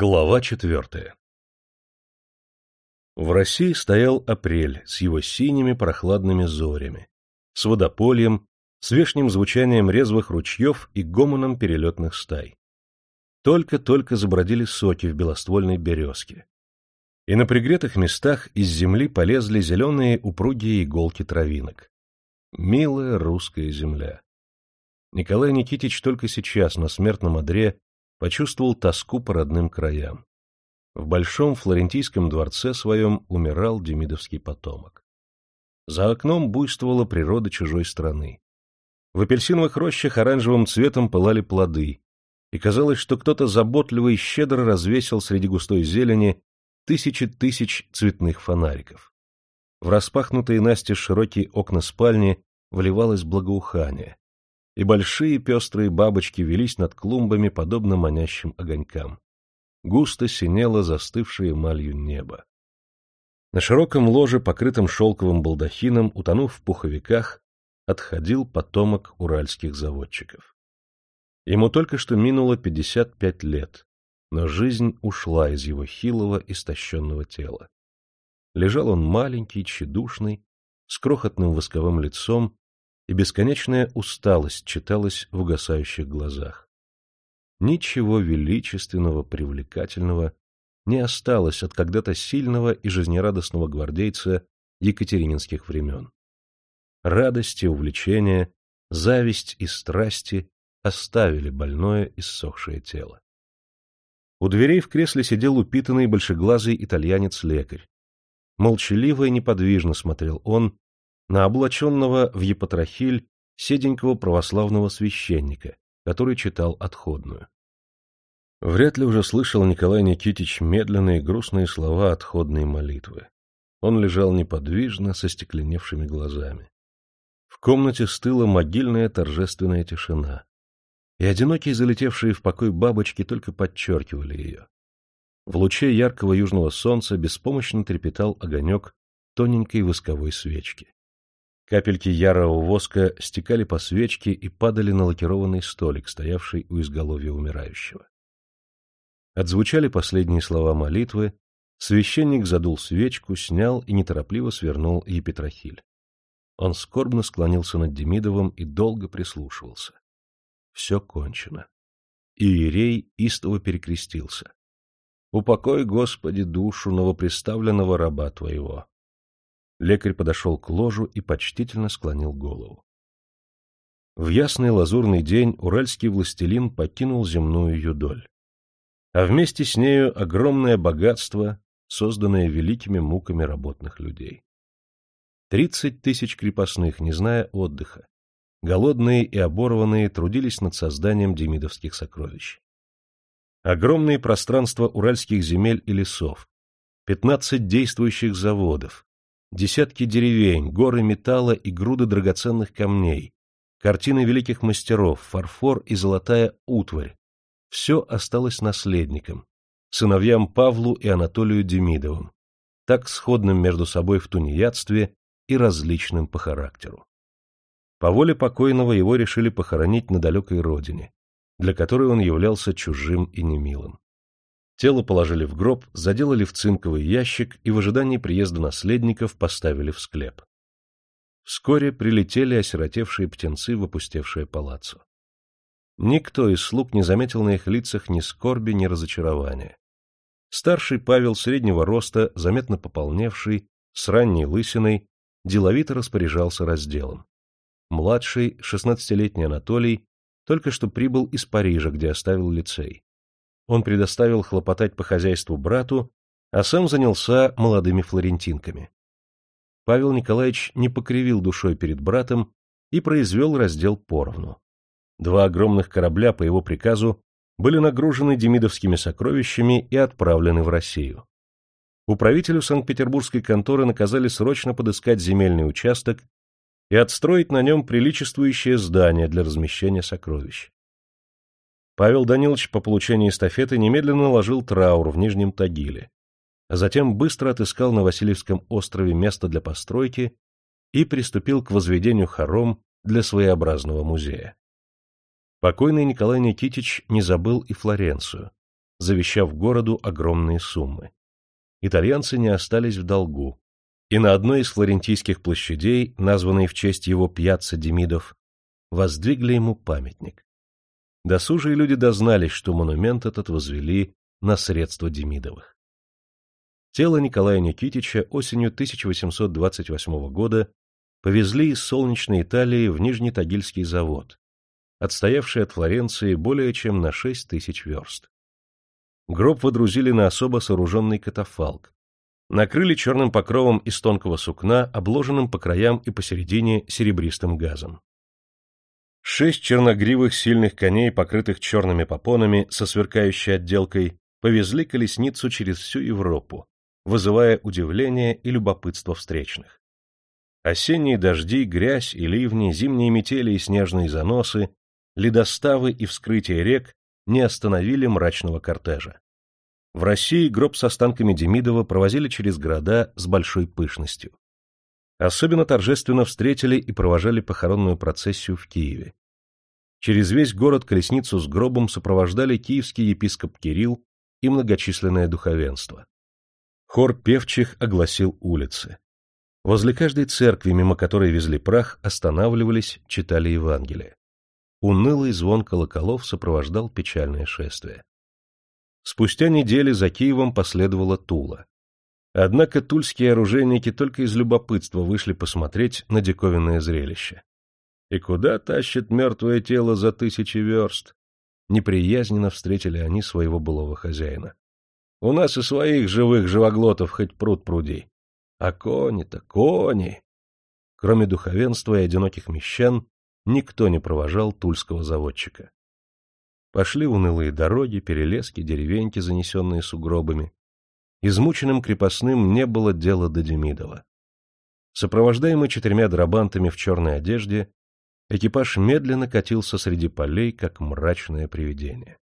Глава четвертая В России стоял апрель с его синими прохладными зорями, с водопольем, с вешним звучанием резвых ручьев и гомоном перелетных стай. Только-только забродили соки в белоствольной березке. И на пригретых местах из земли полезли зеленые упругие иголки травинок. Милая русская земля. Николай Никитич только сейчас на смертном одре почувствовал тоску по родным краям. В большом флорентийском дворце своем умирал демидовский потомок. За окном буйствовала природа чужой страны. В апельсиновых рощах оранжевым цветом пылали плоды, и казалось, что кто-то заботливо и щедро развесил среди густой зелени тысячи тысяч цветных фонариков. В распахнутые настежь широкие окна спальни вливалось благоухание, и большие пестрые бабочки велись над клумбами, подобно манящим огонькам. Густо синело застывшее эмалью небо. На широком ложе, покрытом шелковым балдахином, утонув в пуховиках, отходил потомок уральских заводчиков. Ему только что минуло пятьдесят пять лет, но жизнь ушла из его хилого, истощенного тела. Лежал он маленький, тщедушный, с крохотным восковым лицом и бесконечная усталость читалась в угасающих глазах. Ничего величественного, привлекательного не осталось от когда-то сильного и жизнерадостного гвардейца екатерининских времен. Радости, увлечения, зависть и страсти оставили больное иссохшее тело. У дверей в кресле сидел упитанный большеглазый итальянец-лекарь. Молчаливо и неподвижно смотрел он на облаченного в епатрахиль седенького православного священника, который читал отходную. Вряд ли уже слышал Николай Никитич медленные грустные слова отходной молитвы. Он лежал неподвижно, со стекленевшими глазами. В комнате стыла могильная торжественная тишина, и одинокие залетевшие в покой бабочки только подчеркивали ее. В луче яркого южного солнца беспомощно трепетал огонек тоненькой восковой свечки. Капельки ярого воска стекали по свечке и падали на лакированный столик, стоявший у изголовья умирающего. Отзвучали последние слова молитвы, священник задул свечку, снял и неторопливо свернул епитрахиль. Он скорбно склонился над Демидовым и долго прислушивался. Все кончено. Иерей истово перекрестился. «Упокой, Господи, душу новоприставленного раба Твоего, Лекарь подошел к ложу и почтительно склонил голову. В ясный лазурный день уральский властелин покинул земную юдоль. А вместе с нею огромное богатство, созданное великими муками работных людей. Тридцать тысяч крепостных, не зная отдыха, голодные и оборванные, трудились над созданием демидовских сокровищ. Огромные пространства уральских земель и лесов, пятнадцать действующих заводов, Десятки деревень, горы металла и груды драгоценных камней, картины великих мастеров, фарфор и золотая утварь. Все осталось наследникам, сыновьям Павлу и Анатолию Демидовым, так сходным между собой в тунеядстве и различным по характеру. По воле покойного его решили похоронить на далекой родине, для которой он являлся чужим и немилым. Тело положили в гроб, заделали в цинковый ящик и в ожидании приезда наследников поставили в склеп. Вскоре прилетели осиротевшие птенцы в опустевшее палаццо. Никто из слуг не заметил на их лицах ни скорби, ни разочарования. Старший Павел среднего роста, заметно пополневший, с ранней лысиной, деловито распоряжался разделом. Младший, шестнадцатилетний Анатолий, только что прибыл из Парижа, где оставил лицей он предоставил хлопотать по хозяйству брату, а сам занялся молодыми флорентинками. Павел Николаевич не покривил душой перед братом и произвел раздел поровну. Два огромных корабля по его приказу были нагружены демидовскими сокровищами и отправлены в Россию. Управителю Санкт-Петербургской конторы наказали срочно подыскать земельный участок и отстроить на нем приличествующее здание для размещения сокровищ. Павел Данилович по получении эстафеты немедленно наложил траур в Нижнем Тагиле, а затем быстро отыскал на Васильевском острове место для постройки и приступил к возведению хором для своеобразного музея. Покойный Николай Никитич не забыл и Флоренцию, завещав городу огромные суммы. Итальянцы не остались в долгу, и на одной из флорентийских площадей, названной в честь его пьяцца Демидов, воздвигли ему памятник. Досужие люди дознались, что монумент этот возвели на средства Демидовых. Тело Николая Никитича осенью 1828 года повезли из солнечной Италии в Нижний Тагильский завод, отстоявший от Флоренции более чем на шесть тысяч верст. Гроб водрузили на особо сооруженный катафалк, накрыли черным покровом из тонкого сукна, обложенным по краям и посередине серебристым газом. Шесть черногривых сильных коней, покрытых черными попонами со сверкающей отделкой, повезли колесницу через всю Европу, вызывая удивление и любопытство встречных. Осенние дожди, грязь и ливни, зимние метели и снежные заносы, ледоставы и вскрытие рек не остановили мрачного кортежа. В России гроб с останками Демидова провозили через города с большой пышностью. Особенно торжественно встретили и провожали похоронную процессию в Киеве. Через весь город колесницу с гробом сопровождали киевский епископ Кирилл и многочисленное духовенство. Хор певчих огласил улицы. Возле каждой церкви, мимо которой везли прах, останавливались, читали Евангелие. Унылый звон колоколов сопровождал печальное шествие. Спустя недели за Киевом последовала Тула. Однако тульские оружейники только из любопытства вышли посмотреть на диковинное зрелище. И куда тащит мертвое тело за тысячи верст? Неприязненно встретили они своего былого хозяина. У нас и своих живых живоглотов хоть пруд пруди. А кони-то, кони! Кроме духовенства и одиноких мещан, никто не провожал тульского заводчика. Пошли унылые дороги, перелески, деревеньки, занесенные сугробами. Измученным крепостным не было дела до Демидова. Сопровождаемый четырьмя драбантами в черной одежде, экипаж медленно катился среди полей, как мрачное привидение.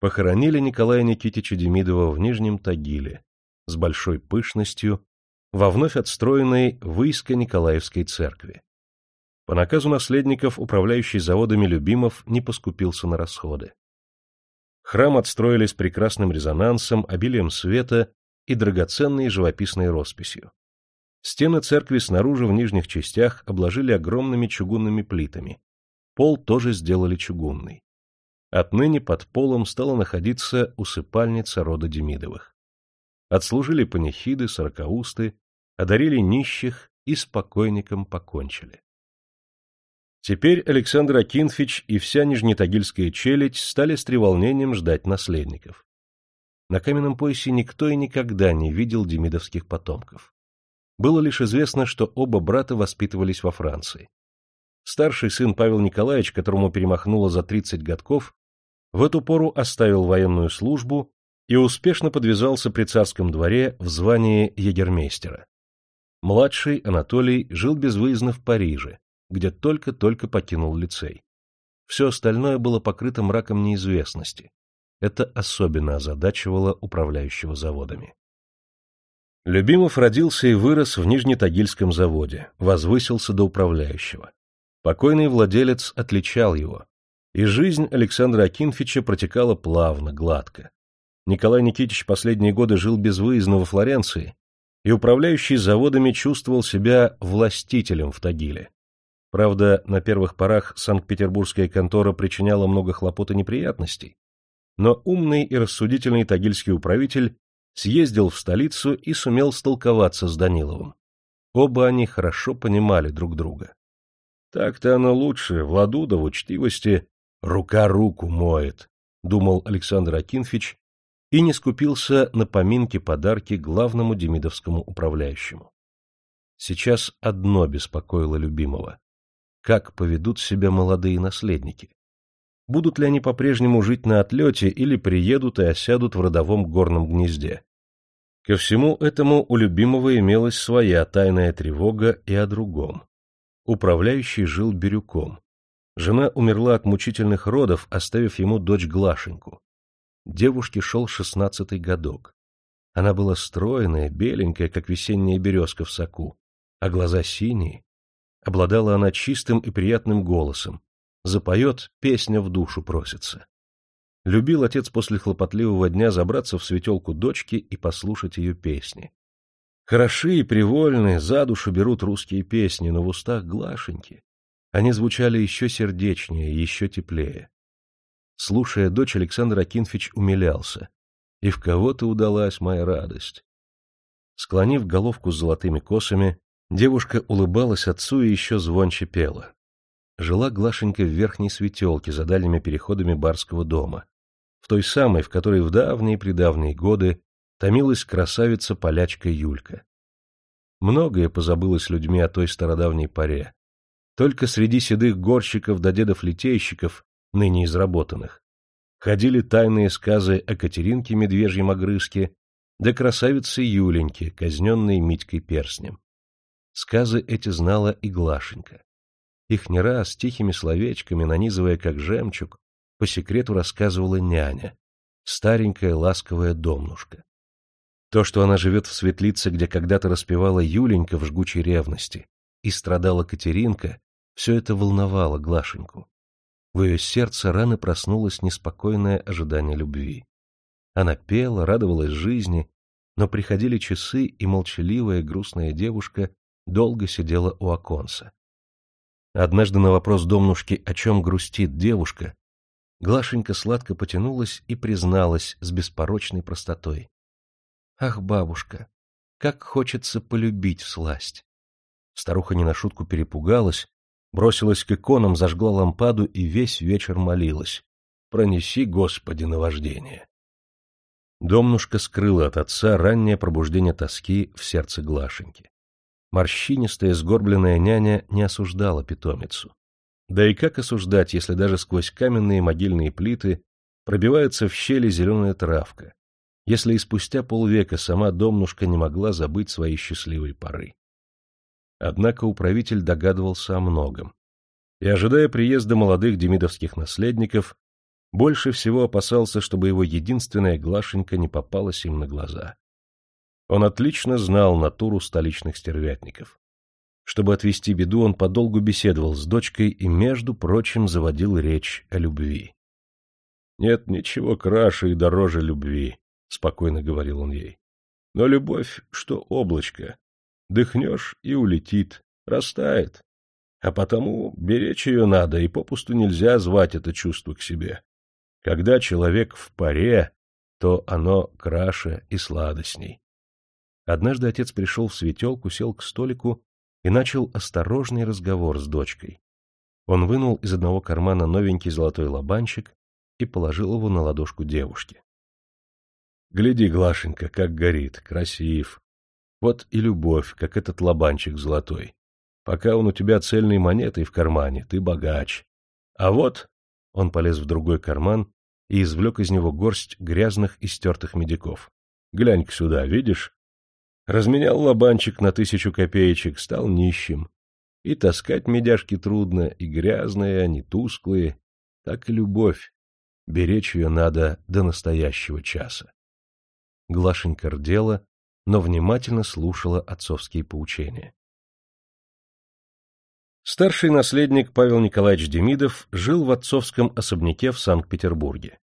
Похоронили Николая Никитича Демидова в Нижнем Тагиле с большой пышностью во вновь отстроенной Выйско-Николаевской церкви. По наказу наследников управляющий заводами Любимов не поскупился на расходы. Храм отстроили с прекрасным резонансом, обилием света и драгоценной живописной росписью. Стены церкви снаружи в нижних частях обложили огромными чугунными плитами. Пол тоже сделали чугунный. Отныне под полом стала находиться усыпальница рода Демидовых. Отслужили панихиды, сорокаусты, одарили нищих и с покойником покончили. Теперь Александр Акинфич и вся нижнетагильская челядь стали с треволнением ждать наследников. На каменном поясе никто и никогда не видел демидовских потомков. Было лишь известно, что оба брата воспитывались во Франции. Старший сын Павел Николаевич, которому перемахнуло за 30 годков, в эту пору оставил военную службу и успешно подвязался при царском дворе в звании егермейстера. Младший, Анатолий, жил безвыездно в Париже, где только-только покинул лицей. Все остальное было покрыто мраком неизвестности. Это особенно озадачивало управляющего заводами. Любимов родился и вырос в Нижнетагильском заводе, возвысился до управляющего. Покойный владелец отличал его, и жизнь Александра Акинфича протекала плавно, гладко. Николай Никитич последние годы жил безвыездно во Флоренции, и управляющий заводами чувствовал себя властителем в Тагиле. Правда, на первых порах Санкт-Петербургская контора причиняла много хлопот и неприятностей, но умный и рассудительный тагильский управитель съездил в столицу и сумел столковаться с Даниловым. Оба они хорошо понимали друг друга. Так-то оно лучше, в ладу да в учтивости рука руку моет, думал Александр Акинфич и не скупился на поминки подарки главному демидовскому управляющему. Сейчас одно беспокоило любимого как поведут себя молодые наследники. Будут ли они по-прежнему жить на отлете или приедут и осядут в родовом горном гнезде? Ко всему этому у любимого имелась своя тайная тревога и о другом. Управляющий жил Бирюком. Жена умерла от мучительных родов, оставив ему дочь Глашеньку. Девушке шел шестнадцатый годок. Она была стройная, беленькая, как весенняя березка в соку, а глаза синие, Обладала она чистым и приятным голосом. Запоет, песня в душу просится. Любил отец после хлопотливого дня забраться в светелку дочки и послушать ее песни. Хороши и привольны, за душу берут русские песни, но в устах глашеньки. Они звучали еще сердечнее, еще теплее. Слушая дочь, Александр Акинфич умилялся. И в кого-то удалась моя радость. Склонив головку с золотыми косами, девушка улыбалась отцу и еще звонче пела. Жила Глашенька в верхней светелке за дальними переходами барского дома, в той самой, в которой в давние-предавние годы томилась красавица-полячка Юлька. Многое позабылось людьми о той стародавней поре. Только среди седых горщиков да дедов-литейщиков, ныне изработанных, ходили тайные сказы о Катеринке Медвежьем огрызке да красавице Юленьке, казненной Митькой Перстнем. Сказы эти знала и Глашенька. Их не раз тихими словечками, нанизывая как жемчуг, по секрету рассказывала няня, старенькая ласковая домнушка. То, что она живет в светлице, где когда-то распевала Юленька в жгучей ревности, и страдала Катеринка, все это волновало Глашеньку. В ее сердце рано проснулось неспокойное ожидание любви. Она пела, радовалась жизни, но приходили часы, и молчаливая грустная девушка долго сидела у оконца. Однажды на вопрос домнушки, о чем грустит девушка, Глашенька сладко потянулась и призналась с беспорочной простотой. — Ах, бабушка, как хочется полюбить всласть! Старуха не на шутку перепугалась, бросилась к иконам, зажгла лампаду и весь вечер молилась. «Пронеси, Господи, наваждение!» Домнушка скрыла от отца раннее пробуждение тоски в сердце Глашеньки. Морщинистая, сгорбленная няня не осуждала питомицу. Да и как осуждать, если даже сквозь каменные могильные плиты пробивается в щели зеленая травка, если и спустя полвека сама домнушка не могла забыть свои счастливые поры. Однако управитель догадывался о многом. И, ожидая приезда молодых демидовских наследников, больше всего опасался, чтобы его единственная Глашенька не попалась им на глаза. Он отлично знал натуру столичных стервятников. Чтобы отвести беду, он подолгу беседовал с дочкой и, между прочим, заводил речь о любви. — Нет ничего краше и дороже любви, — спокойно говорил он ей. — Но любовь, что облачко, Дыхнешь и улетит, растает. А потому беречь ее надо, и попусту нельзя звать это чувство к себе. Когда человек в паре, то оно краше и сладостней. Однажды отец пришел в светелку, сел к столику и начал осторожный разговор с дочкой. Он вынул из одного кармана новенький золотой лобанчик и положил его на ладошку девушки. — Гляди, Глашенька, как горит, красив, вот и любовь, как этот лобанчик золотой. Пока он у тебя цельной монетой в кармане, ты богач. А вот... Он полез в другой карман и извлек из него горсть грязных и стертых медиков. Глянь-ка сюда, видишь? Разменял лобанчик на тысячу копеечек, стал нищим. И таскать медяшки трудно, и грязные они, тусклые. Так и любовь. Беречь ее надо до настоящего часа. Глашенька рдела, но внимательно слушала отцовские поучения. Старший наследник Павел Николаевич Демидов жил в отцовском особняке в Санкт-Петербурге.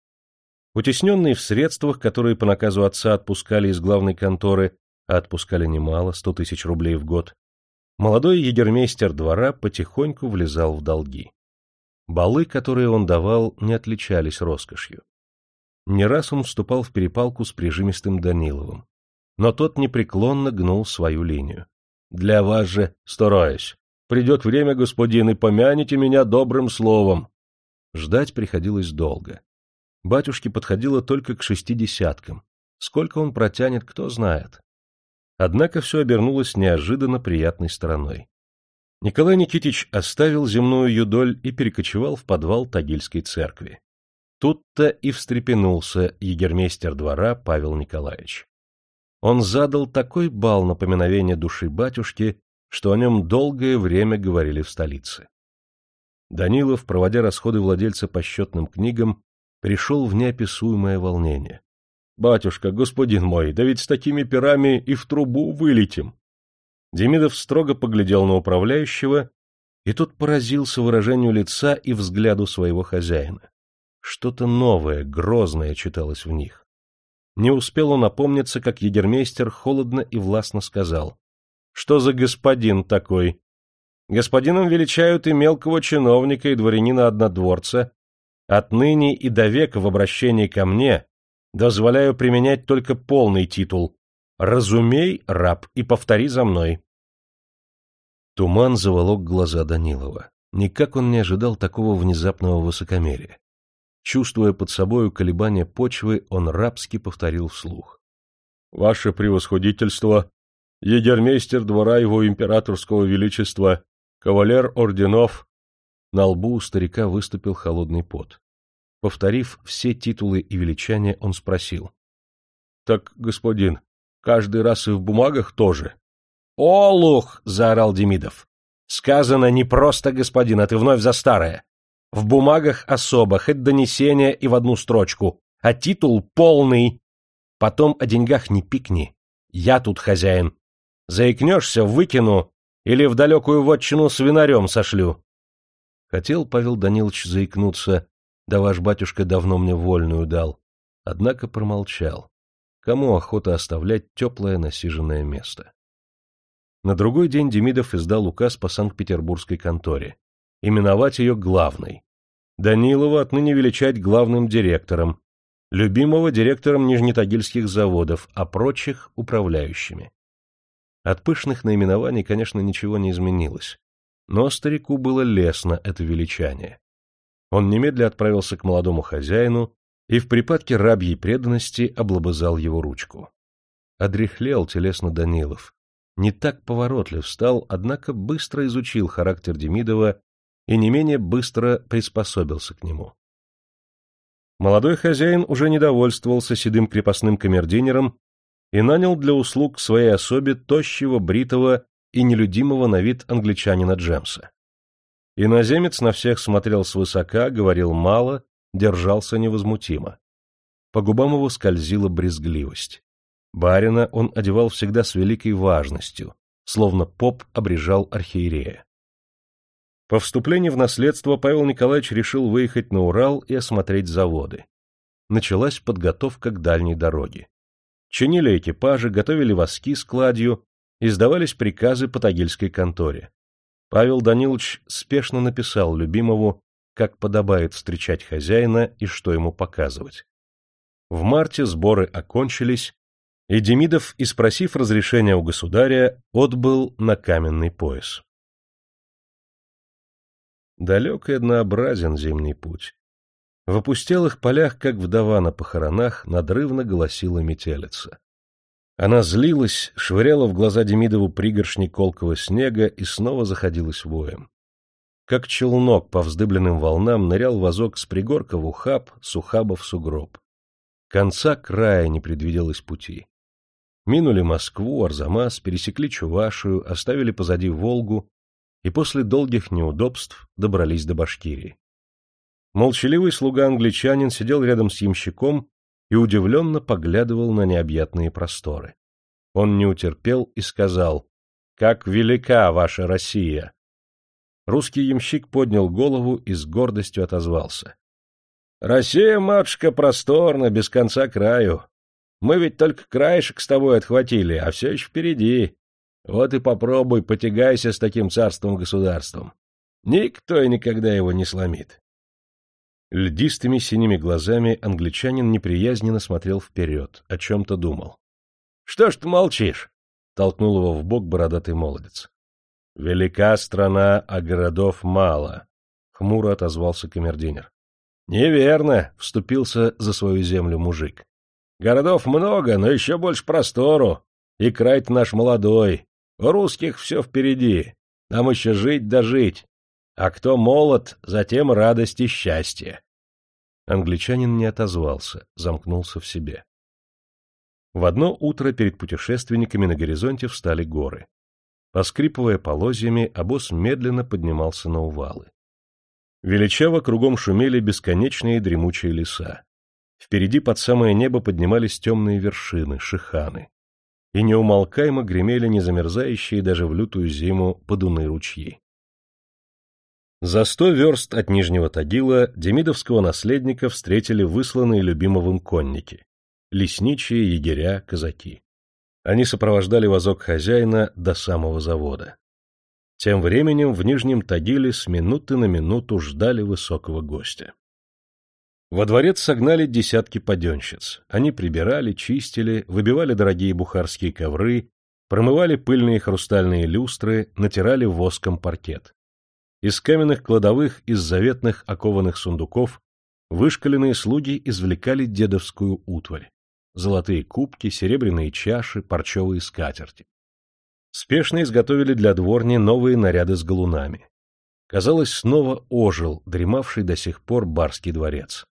Утесненный в средствах, которые по наказу отца отпускали из главной конторы, а отпускали немало, сто тысяч рублей в год, молодой егермейстер двора потихоньку влезал в долги. Балы, которые он давал, не отличались роскошью. Не раз он вступал в перепалку с прижимистым Даниловым но тот непреклонно гнул свою линию. — Для вас же стараюсь. Придет время, господин, и помяните меня добрым словом. Ждать приходилось долго. Батюшке подходило только к шестидесяткам. Сколько он протянет, кто знает. Однако все обернулось неожиданно приятной стороной. Николай Никитич оставил земную юдоль и перекочевал в подвал Тагильской церкви. Тут-то и встрепенулся егермейстер двора Павел Николаевич он задал такой бал на поминовение души батюшки, что о нем долгое время говорили в столице. Данилов, проводя расходы владельца по счетным книгам, пришел в неописуемое волнение. — Батюшка, господин мой, да ведь с такими перами и в трубу вылетим. Демидов строго поглядел на управляющего, и тот поразился выражению лица и взгляду своего хозяина. Что-то новое, грозное читалось в них. Не успел он опомниться, как егермейстер холодно и властно сказал. — Что за господин такой? Господином величают и мелкого чиновника, и дворянина-однодворца. Отныне и до века в обращении ко мне дозволяю применять только полный титул. Разумей, раб, и повтори за мной. Туман заволок глаза Данилова. Никак он не ожидал такого внезапного высокомерия. Чувствуя под собою колебания почвы, он рабски повторил вслух. — Ваше превосходительство, егермейстер двора его императорского величества, кавалер орденов. На лбу у старика выступил холодный пот. Повторив все титулы и величания, он спросил. — Так, господин, каждый раз и в бумагах тоже? — Олух! — заорал Демидов. — Сказано не просто господин, а ты вновь за старое. В бумагах особо, хоть донесение и в одну строчку, а титул полный. Потом о деньгах не пикни. Я тут хозяин. Заикнешься, выкину или в далекую вотчину свинарем сошлю. Хотел Павел Данилович заикнуться, да ваш батюшка давно мне вольную дал. Однако промолчал. Кому охота оставлять теплое насиженное место? На другой день Демидов издал указ по Санкт-Петербургской конторе. Именовать ее главной. Данилова отныне величать главным директором, любимого директором Нижнетагильских заводов, а прочих — управляющими. От пышных наименований, конечно, ничего не изменилось, но старику было лестно это величание. Он немедля отправился к молодому хозяину и в припадке рабьей преданности облобызал его ручку. Одряхлел телесно Данилов. Не так поворотлив стал, однако быстро изучил характер Демидова и не менее быстро приспособился к нему. Молодой хозяин уже недовольствовался седым крепостным камердинером и нанял для услуг своей особе тощего, бритого и нелюдимого на вид англичанина Джемса. Иноземец на всех смотрел свысока, говорил мало, держался невозмутимо. По губам его скользила брезгливость. Барина он одевал всегда с великой важностью, словно поп обрежал архиерея. По вступлении в наследство Павел Николаевич решил выехать на Урал и осмотреть заводы. Началась подготовка к дальней дороге. Чинили экипажи, готовили воски с кладью, издавались приказы по Тагильской конторе. Павел Данилович спешно написал любимому, как подобает встречать хозяина и что ему показывать. В марте сборы окончились, и Демидов, испросив разрешения у государя, отбыл на каменный пояс. Далек и однообразен зимний путь. В опустелых полях, как вдова на похоронах, надрывно голосила метелица. Она злилась, швыряла в глаза Демидову пригоршни колкого снега и снова заходилась воем. Как челнок по вздыбленным волнам нырял вазок с пригорка в ухаб, с ухаба в сугроб. Конца края не предвиделось пути. Минули Москву, Арзамас, пересекли Чувашию, оставили позади Волгу и после долгих неудобств добрались до Башкирии. Молчаливый слуга-англичанин сидел рядом с ямщиком и удивленно поглядывал на необъятные просторы. Он не утерпел и сказал, «Как велика ваша Россия!» Русский ямщик поднял голову и с гордостью отозвался. «Россия, матушка, просторна, без конца краю. Мы ведь только краешек с тобой отхватили, а все еще впереди. Вот и попробуй, потягайся с таким царством-государством. Никто и никогда его не сломит. Льдистыми синими глазами англичанин неприязненно смотрел вперед, о чем-то думал. — Что ж ты молчишь? — толкнул его в бок бородатый молодец. — Велика страна, а городов мало, — хмуро отозвался камердинер. Неверно, — вступился за свою землю мужик. — Городов много, но еще больше простору, и край наш молодой, у русских все впереди, нам еще жить да жить. А кто молод, затем радость и счастье. Англичанин не отозвался, замкнулся в себе. В одно утро перед путешественниками на горизонте встали горы. Поскрипывая полозьями, обоз медленно поднимался на увалы. Величаво кругом шумели бесконечные дремучие леса. Впереди под самое небо поднимались темные вершины, шиханы и неумолкаемо гремели незамерзающие даже в лютую зиму подуны ручьи. За сто верст от Нижнего Тагила демидовского наследника встретили высланные любимовым конники — лесничие, егеря, казаки. Они сопровождали возок хозяина до самого завода. Тем временем в Нижнем Тагиле с минуты на минуту ждали высокого гостя. Во дворец согнали десятки паденщиц. Они прибирали, чистили, выбивали дорогие бухарские ковры, промывали пыльные хрустальные люстры, натирали воском паркет. Из каменных кладовых, из заветных окованных сундуков вышкаленные слуги извлекали дедовскую утварь. Золотые кубки, серебряные чаши, парчевые скатерти. Спешно изготовили для дворни новые наряды с галунами. Казалось, снова ожил дремавший до сих пор барский дворец.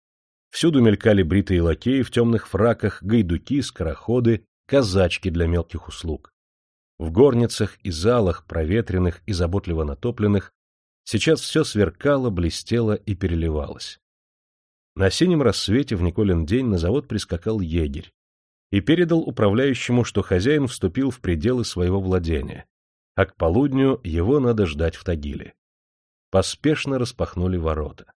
Всюду мелькали бритые лакеи в темных фраках, гайдуки, скороходы, казачки для мелких услуг. В горницах и залах, проветренных и заботливо натопленных, Сейчас все сверкало, блестело и переливалось. На синем рассвете в Николин день на завод прискакал егерь и передал управляющему, что хозяин вступил в пределы своего владения, а к полудню его надо ждать в Тагиле. Поспешно распахнули ворота.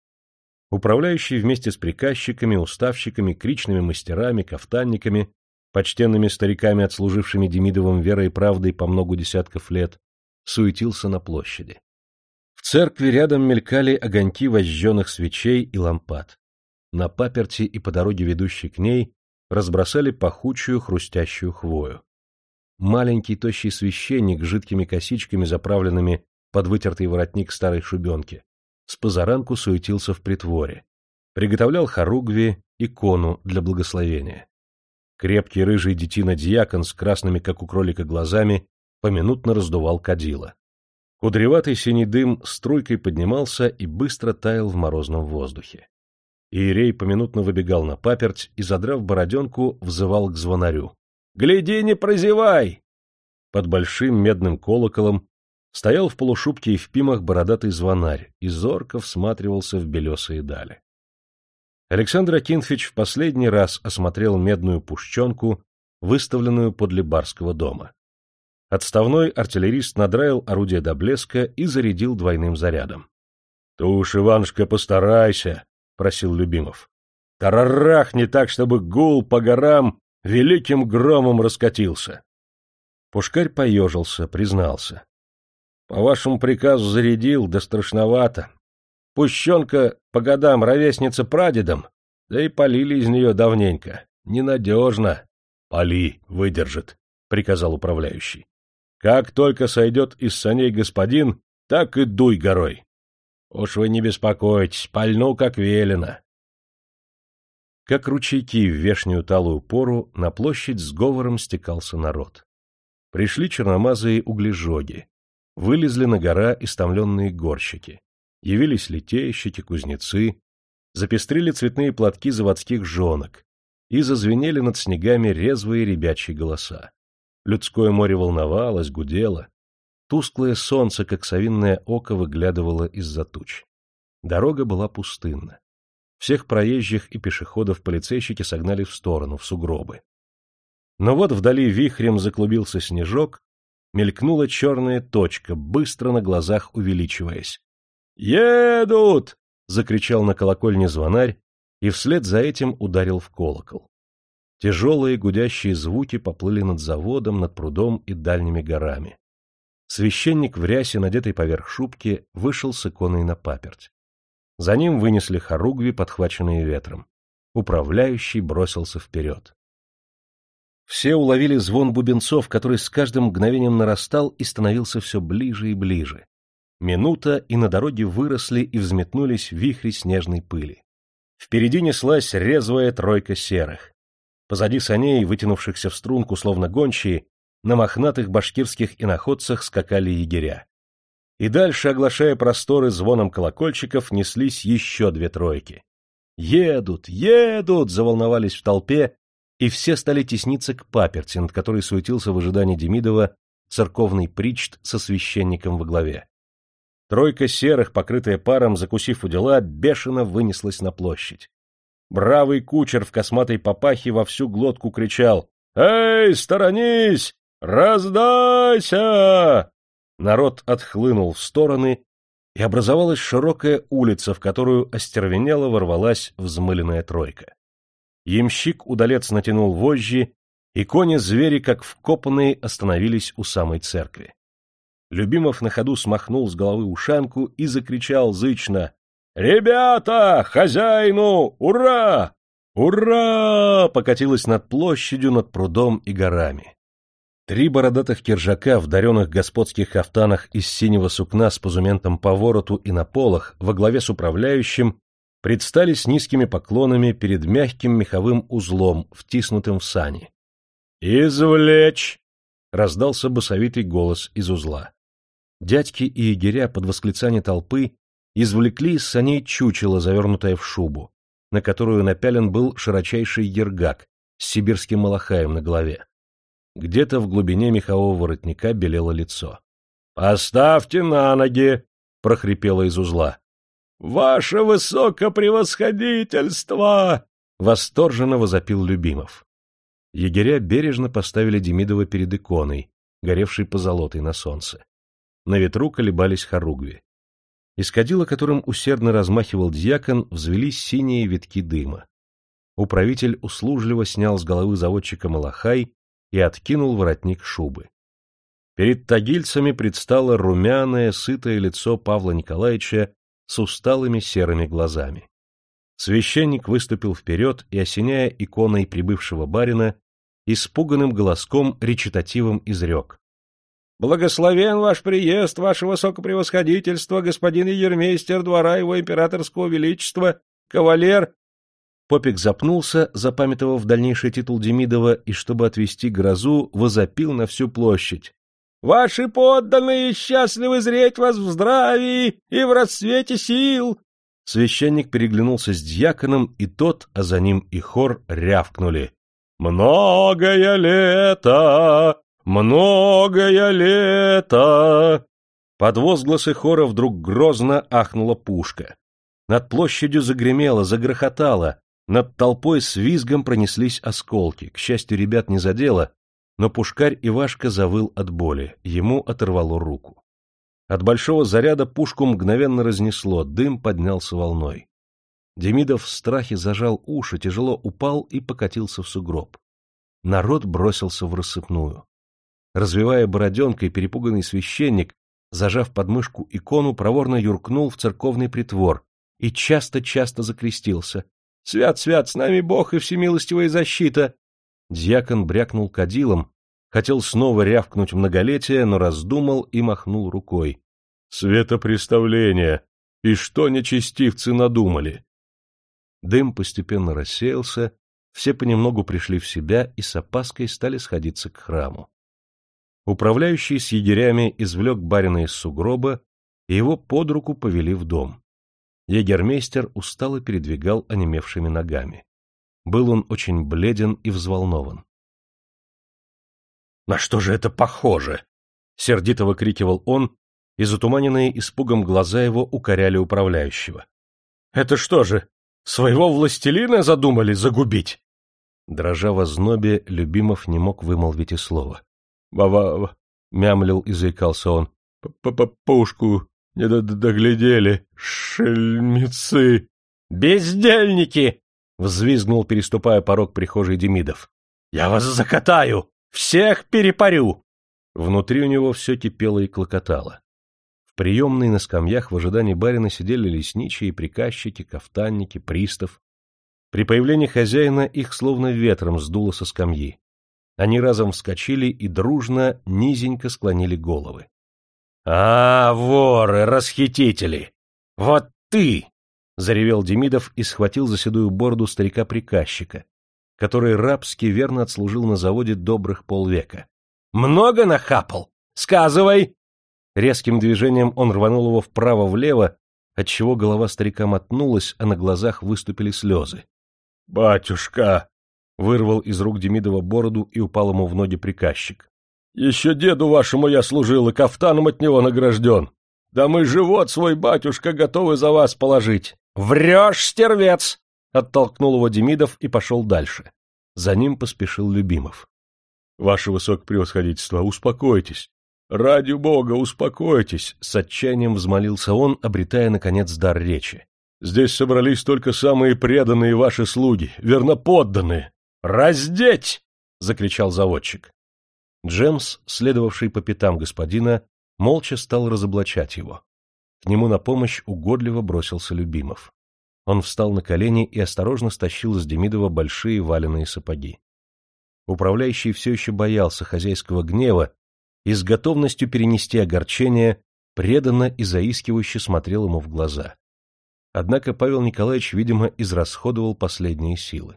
Управляющий вместе с приказчиками, уставщиками, кричными мастерами, кафтанниками, почтенными стариками, отслужившими Демидовым верой и правдой по многу десятков лет, суетился на площади церкви рядом мелькали огоньки возжженных свечей и лампад. На паперти и по дороге, ведущей к ней, разбросали пахучую хрустящую хвою. Маленький тощий священник с жидкими косичками, заправленными под вытертый воротник старой шубенки, с позаранку суетился в притворе, приготовлял хоругви, икону для благословения. Крепкий рыжий детина-диакон с красными, как у кролика, глазами поминутно раздувал кадила. Кудреватый синий дым струйкой поднимался и быстро таял в морозном воздухе. Иерей поминутно выбегал на паперть и, задрав бороденку, взывал к звонарю. — Гляди, не прозевай! Под большим медным колоколом стоял в полушубке и в пимах бородатый звонарь и зорко всматривался в белесые дали. Александр Акинфич в последний раз осмотрел медную пушченку, выставленную подле барского дома. Отставной артиллерист надраил орудие до блеска и зарядил двойным зарядом. — Ты уж, Иванушка, постарайся, — просил Любимов. — Тарарахни так, чтобы гул по горам великим громом раскатился. Пушкарь поежился, признался. — По вашему приказу зарядил, да страшновато. Пущенка по годам ровесница прадедом, да и полили из нее давненько. Ненадежно. — Поли, выдержит, — приказал управляющий. Как только сойдет из саней господин, так и дуй горой. Уж вы не беспокойтесь, пальну как велено. Как ручейки в вешнюю талую пору на площадь с говором стекался народ. Пришли черномазые углежоги, вылезли на гора истомленные горщики, явились литейщики, кузнецы, запестрили цветные платки заводских жонок и зазвенели над снегами резвые ребячьи голоса. Людское море волновалось, гудело. Тусклое солнце, как совинное око, выглядывало из-за туч. Дорога была пустынна. Всех проезжих и пешеходов полицейщики согнали в сторону, в сугробы. Но вот вдали вихрем заклубился снежок, мелькнула черная точка, быстро на глазах увеличиваясь. «Едут!» — закричал на колокольне звонарь, и вслед за этим ударил в колокол. Тяжелые гудящие звуки поплыли над заводом, над прудом и дальними горами. Священник в рясе, надетой поверх шубки, вышел с иконой на паперть. За ним вынесли хоругви, подхваченные ветром. Управляющий бросился вперед. Все уловили звон бубенцов, который с каждым мгновением нарастал и становился все ближе и ближе. Минута, и на дороге выросли и взметнулись вихри снежной пыли. Впереди неслась резвая тройка серых. Позади саней, вытянувшихся в струнку, словно гончие, на мохнатых башкирских иноходцах скакали егеря. И дальше, оглашая просторы звоном колокольчиков, неслись еще две тройки. «Едут! Едут!» — заволновались в толпе, и все стали тесниться к паперти, над которой суетился в ожидании Демидова церковный причт со священником во главе. Тройка серых, покрытая паром, закусив у дела, бешено вынеслась на площадь. Бравый кучер в косматой папахе во всю глотку кричал «Эй, сторонись! Раздайся!» Народ отхлынул в стороны, и образовалась широкая улица, в которую остервенело ворвалась взмыленная тройка. Ямщик удалец натянул вожжи, и кони-звери, как вкопанные, остановились у самой церкви. Любимов на ходу смахнул с головы ушанку и закричал зычно «Ребята! Хозяину! Ура! Ура!» покатилась над площадью, над прудом и горами. Три бородатых киржака в даренных господских кафтанах из синего сукна с позументом по вороту и на полах во главе с управляющим предстали с низкими поклонами перед мягким меховым узлом, втиснутым в сани. «Извлечь!» — раздался басовитый голос из узла. Дядьки и егеря под восклицание толпы извлекли из саней чучело, завернутое в шубу, на которую напялен был широчайший ергак с сибирским малахаем на голове. Где-то в глубине мехового воротника белело лицо. — Поставьте на ноги! — прохрипело из узла. — Ваше высокопревосходительство! — восторженно возопил Любимов. Егеря бережно поставили Демидова перед иконой, горевшей позолотой на солнце. На ветру колебались хоругви. Из кадила, которым усердно размахивал дьякон, взвелись синие витки дыма. Управитель услужливо снял с головы заводчика малахай и откинул воротник шубы. Перед тагильцами предстало румяное, сытое лицо Павла Николаевича с усталыми серыми глазами. Священник выступил вперед и, осеняя иконой прибывшего барина, испуганным голоском речитативом изрек. — Благословен ваш приезд, ваше высокопревосходительство, господин егермейстер двора его императорского величества, кавалер Попик запнулся, запамятовав дальнейший титул Демидова, и, чтобы отвести грозу, возопил на всю площадь. «Ваши подданные счастливы зреть вас в здравии и в расцвете сил!» Священник переглянулся с дьяконом, и тот, а за ним и хор, рявкнули. «Многое лето! Многое лето!» Под возгласы хора вдруг грозно ахнула пушка. Над площадью загремело, загрохотало, над толпой с визгом пронеслись осколки. К счастью, ребят не задело, но пушкарь Ивашка завыл от боли, ему оторвало руку. От большого заряда пушку мгновенно разнесло, дым поднялся волной. Демидов в страхе зажал уши, тяжело упал и покатился в сугроб. Народ бросился в рассыпную. Развивая бороденкой, перепуганный священник, зажав подмышку икону, проворно юркнул в церковный притвор и часто-часто закрестился. Свят, свят, с нами Бог и всемилостивая защита! Дьякон брякнул кадилом, хотел снова рявкнуть многолетие, но раздумал и махнул рукой. Светопреставление! И что нечестивцы надумали? Дым постепенно рассеялся, все понемногу пришли в себя и с опаской стали сходиться к храму. Управляющий с егерями извлек барина из сугроба, и его под руку повели в дом. Егермейстер устало передвигал онемевшими ногами. Был он очень бледен и взволнован. — На что же это похоже? — сердито выкрикивал он, и затуманенные испугом глаза его укоряли управляющего. — Это что же, своего властелина задумали загубить? Дрожа в ознобе, Любимов не мог вымолвить и слова. — Ба-ба-ба! — мямлил и заикался он. — Пушку не доглядели, шельмецы! Бездельники! Взвизгнул, переступая порог прихожей Демидов. Я вас закатаю! Всех перепарю! Внутри у него все кипело и клокотало. В приемной на скамьях в ожидании барина сидели лесничие, приказчики, кафтанники, пристав. При появлении хозяина их словно ветром сдуло со скамьи. Они разом вскочили и дружно, низенько склонили головы. «А, воры, расхитители! Вот ты!» — заревел Демидов и схватил за седую бороду старика-приказчика, который рабски верно отслужил на заводе добрых полвека. «Много нахапал? Сказывай!» Резким движением он рванул его вправо-влево, отчего голова старика мотнулась, а на глазах выступили слезы. «Батюшка!» — вырвал из рук Демидова бороду и упал ему в ноги приказчик. Еще деду вашему я служил и кафтаном от него награжден. Да мы живот свой, батюшка, готовы за вас положить. Врешь, стервец! Оттолкнул его Демидов и пошел дальше. За ним поспешил Любимов. — Ваше высокопревосходительство, успокойтесь. Ради бога, успокойтесь, с отчаянием взмолился он, обретая, наконец, дар речи. Здесь собрались только самые преданные ваши слуги, верноподданные. Раздеть! закричал заводчик. Джемс, следовавший по пятам господина, молча стал разоблачать его. К нему на помощь угодливо бросился Любимов. Он встал на колени и осторожно стащил с Демидова большие валеные сапоги. Управляющий все еще боялся хозяйского гнева и с готовностью перенести огорчение преданно и заискивающе смотрел ему в глаза. Однако Павел Николаевич, видимо, израсходовал последние силы.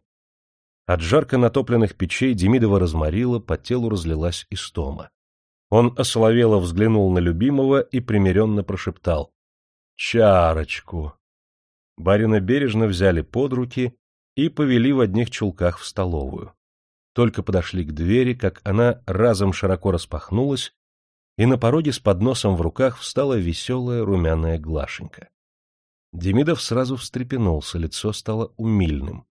От жарко натопленных печей Демидова разморила, по телу разлилась истома. Он осоловело взглянул на любимого и примиренно прошептал. — Чарочку! Барина бережно взяли под руки и повели в одних чулках в столовую только подошли к двери, как она разом широко распахнулась, и на пороге с подносом в руках встала веселая румяная Глашенька. Демидов сразу встрепенулся, лицо стало умильным.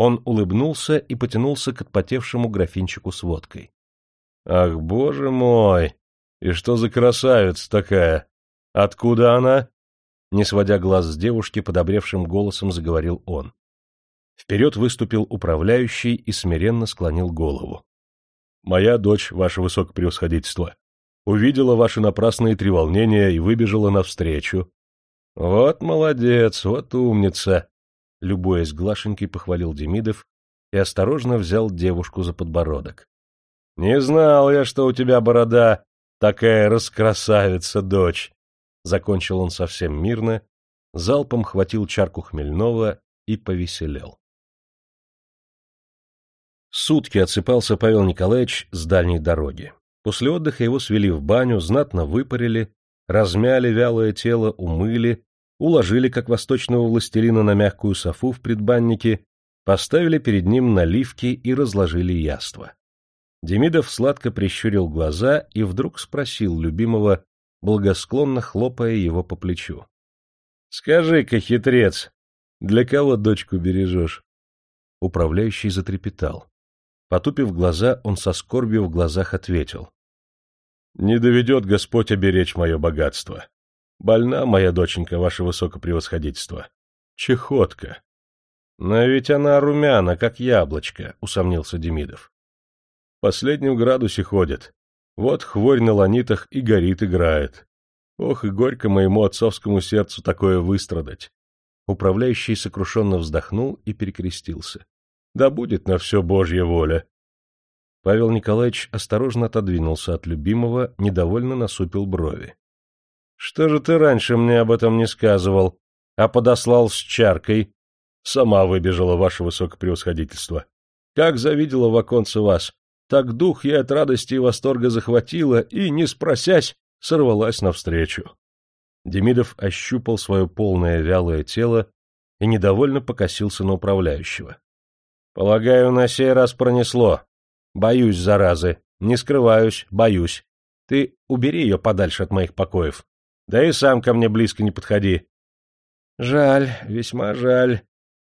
Он улыбнулся и потянулся к отпотевшему графинчику с водкой. — Ах, боже мой! И что за красавица такая? Откуда она? Не сводя глаз с девушки, подобревшим голосом заговорил он. Вперед выступил управляющий и смиренно склонил голову. — Моя дочь, ваше высокопревосходительство, увидела ваши напрасные треволнения и выбежала навстречу. — Вот молодец, вот умница! — любуясь Глашенькой, похвалил Демидов и осторожно взял девушку за подбородок. — Не знал я, что у тебя борода такая раскрасавица, дочь! Закончил он совсем мирно, залпом хватил чарку хмельного и повеселел. Сутки отсыпался Павел Николаевич с дальней дороги. После отдыха его свели в баню, знатно выпарили, размяли вялое тело, умыли, уложили, как восточного властелина, на мягкую софу в предбаннике, поставили перед ним наливки и разложили яство. Демидов сладко прищурил глаза и вдруг спросил любимого, благосклонно хлопая его по плечу. — Скажи-ка, хитрец, для кого дочку бережешь? Управляющий затрепетал. Потупив глаза, он со скорбью в глазах ответил. — Не доведет Господь оберечь мое богатство. Больна моя доченька, ваше высокопревосходительство. Чехотка. — Но ведь она румяна, как яблочко, — усомнился Демидов. — В последнем градусе ходит. Вот хворь на ланитах и горит играет. Ох, и горько моему отцовскому сердцу такое выстрадать. Управляющий сокрушенно вздохнул и перекрестился. Да будет на все Божья воля. Павел Николаевич осторожно отодвинулся от любимого, недовольно насупил брови. — Что же ты раньше мне об этом не сказывал, а подослал с чаркой? Сама выбежала, ваше высокопревосходительство. Как завидела в оконце вас, так дух я от радости и восторга захватила и, не спросясь, сорвалась навстречу. Демидов ощупал свое полное вялое тело и недовольно покосился на управляющего. Полагаю, на сей раз пронесло. Боюсь, заразы. Не скрываюсь, боюсь. Ты убери ее подальше от моих покоев. Да и сам ко мне близко не подходи. Жаль, весьма жаль.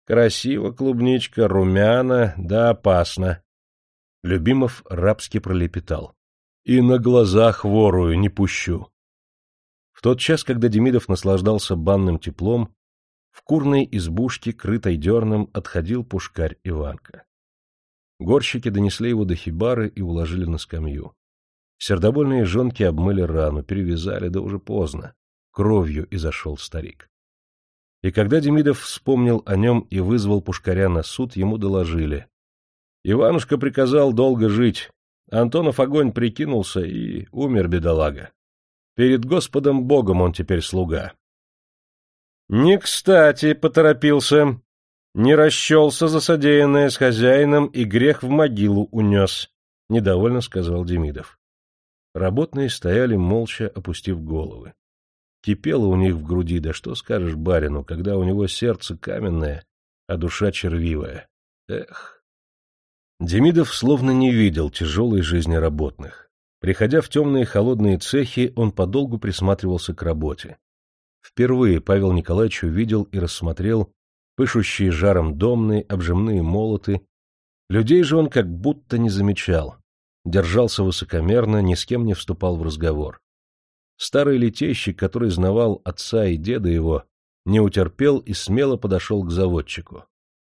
Красиво клубничка, румяна, да опасно. Любимов рабски пролепетал. И на глазах ворую не пущу. В тот час, когда Демидов наслаждался банным теплом, в курной избушке, крытой дерном, отходил пушкарь Иванка. Горщики донесли его до хибары и уложили на скамью. Сердобольные жонки обмыли рану, перевязали, да уже поздно. Кровью изошел старик. И когда Демидов вспомнил о нем и вызвал пушкаря на суд, ему доложили. Иванушка приказал долго жить. Антонов огонь прикинулся и умер бедолага. Перед Господом Богом он теперь слуга. Не кстати поторопился. Не расчелся за содеянное с хозяином и грех в могилу унес, — недовольно сказал Демидов. Работные стояли молча, опустив головы. Кипело у них в груди, да что скажешь барину, когда у него сердце каменное, а душа червивая. Эх! Демидов словно не видел тяжелой жизни работных. Приходя в темные холодные цехи, он подолгу присматривался к работе. Впервые Павел Николаевич увидел и рассмотрел пышущие жаром домные, обжимные молоты. Людей же он как будто не замечал. Держался высокомерно, ни с кем не вступал в разговор. Старый летейщик, который знавал отца и деда его, не утерпел и смело подошел к заводчику.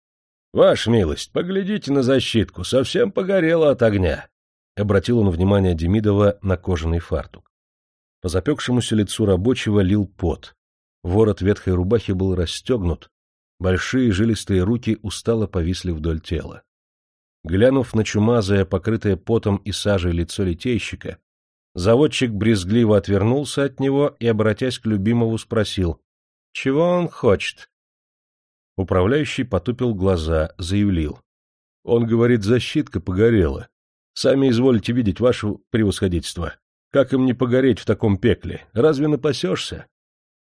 — Ваша милость, поглядите на защитку, совсем погорела от огня. Обратил он внимание Демидова на кожаный фартук. По запекшемуся лицу рабочего лил пот. Ворот ветхой рубахи был расстегнут, большие жилистые руки устало повисли вдоль тела. Глянув на чумазое, покрытое потом и сажей лицо литейщика, заводчик брезгливо отвернулся от него и, обратясь к любимому, спросил, «Чего он хочет?» Управляющий потупил глаза, заявил. «Он говорит, защитка погорела. Сами изволите видеть ваше превосходительство. Как им не погореть в таком пекле? Разве напасешься?»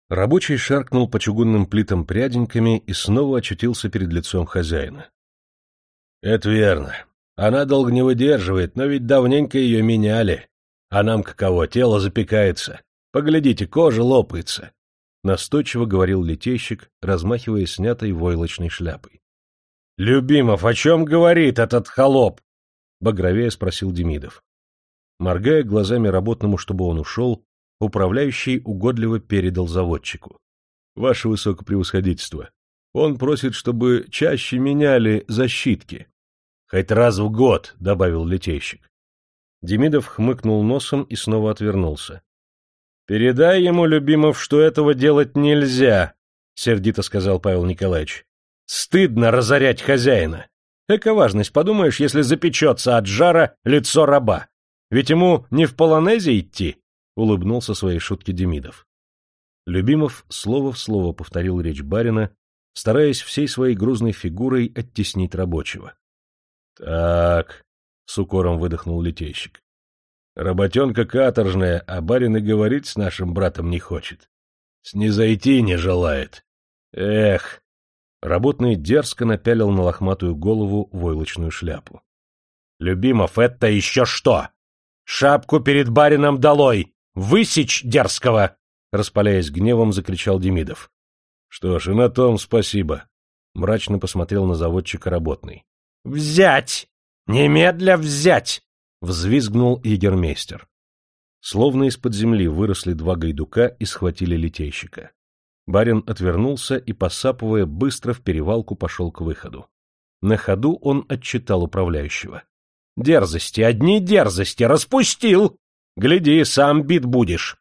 Рабочий шаркнул по чугунным плитам пряденьками и снова очутился перед лицом хозяина. — Это верно. Она долго не выдерживает, но ведь давненько ее меняли. А нам каково, тело запекается. Поглядите, кожа лопается. Настойчиво говорил летейщик, размахивая снятой войлочной шляпой. — Любимов, о чем говорит этот холоп? — багровее спросил Демидов. Моргая глазами работному, чтобы он ушел, Управляющий угодливо передал заводчику. — Ваше высокопревосходительство, он просит, чтобы чаще меняли защитки. — Хоть раз в год, — добавил летейщик. Демидов хмыкнул носом и снова отвернулся. — Передай ему, Любимов, что этого делать нельзя, — сердито сказал Павел Николаевич. — Стыдно разорять хозяина. Эко-важность, подумаешь, если запечется от жара лицо раба. Ведь ему не в полонезе идти, улыбнулся своей шутке Демидов. Любимов слово в слово повторил речь барина, стараясь всей своей грузной фигурой оттеснить рабочего. — Так, — с укором выдохнул литейщик. — Работенка каторжная, а барин и говорить с нашим братом не хочет. Снизойти не желает. Эх! Работный дерзко напялил на лохматую голову войлочную шляпу. — Любимов, это еще что? Шапку перед барином долой! Высечь дерзкого! — распаляясь гневом, закричал Демидов. — Что ж, и на том спасибо. Мрачно посмотрел на заводчика работный. — Взять! Немедля взять! — взвизгнул егермейстер. Словно из-под земли выросли два гайдука и схватили литейщика. Барин отвернулся и, посапывая, быстро в перевалку пошел к выходу. На ходу он отчитал управляющего. — Дерзости, одни дерзости, распустил! Гляди, сам бит будешь.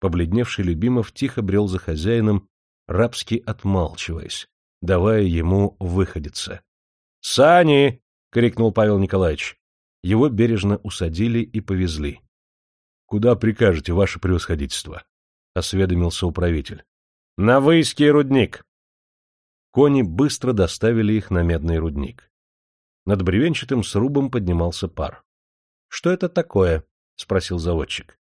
Побледневший Любимов тихо брел за хозяином, рабски отмалчиваясь, давая ему выходиться. — Сани! — крикнул Павел Николаевич. Его бережно усадили и повезли. — Куда прикажете, ваше превосходительство? — осведомился управитель. — На выиский рудник. Кони быстро доставили их на медный рудник. Над бревенчатым срубом поднимался пар. — Что это такое? — спросил заводчик. —